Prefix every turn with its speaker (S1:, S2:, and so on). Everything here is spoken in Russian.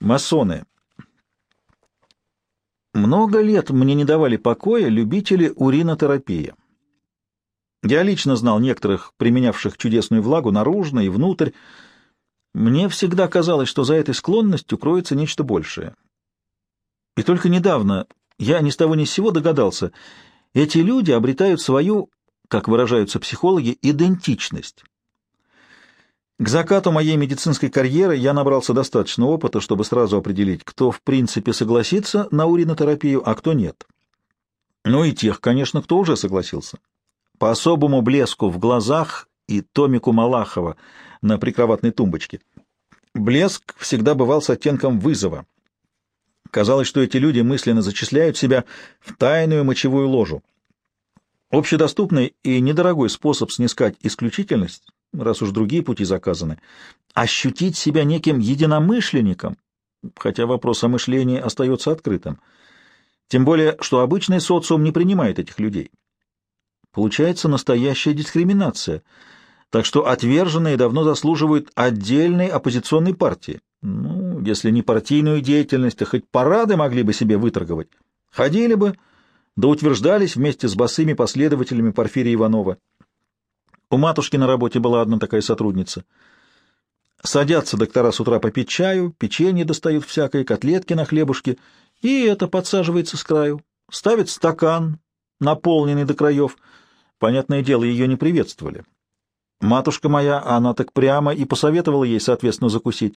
S1: Масоны. Много лет мне не давали покоя любители уринотерапии. Я лично знал некоторых, применявших чудесную влагу наружно и внутрь. Мне всегда казалось, что за этой склонностью кроется нечто большее. И только недавно я ни с того ни с сего догадался, эти люди обретают свою, как выражаются психологи, идентичность. К закату моей медицинской карьеры я набрался достаточно опыта, чтобы сразу определить, кто в принципе согласится на уринотерапию, а кто нет. Ну и тех, конечно, кто уже согласился. По особому блеску в глазах и томику Малахова на прикроватной тумбочке. Блеск всегда бывал с оттенком вызова. Казалось, что эти люди мысленно зачисляют себя в тайную мочевую ложу. Общедоступный и недорогой способ снискать исключительность раз уж другие пути заказаны, ощутить себя неким единомышленником, хотя вопрос о мышлении остается открытым. Тем более, что обычный социум не принимает этих людей. Получается настоящая дискриминация, так что отверженные давно заслуживают отдельной оппозиционной партии. Ну, если не партийную деятельность, то хоть парады могли бы себе выторговать. Ходили бы, да утверждались вместе с босыми последователями Порфирия Иванова. У матушки на работе была одна такая сотрудница. Садятся доктора с утра попить чаю, печенье достают всякое, котлетки на хлебушке, и это подсаживается с краю. Ставит стакан, наполненный до краев. Понятное дело, ее не приветствовали. Матушка моя, она так прямо и посоветовала ей, соответственно, закусить.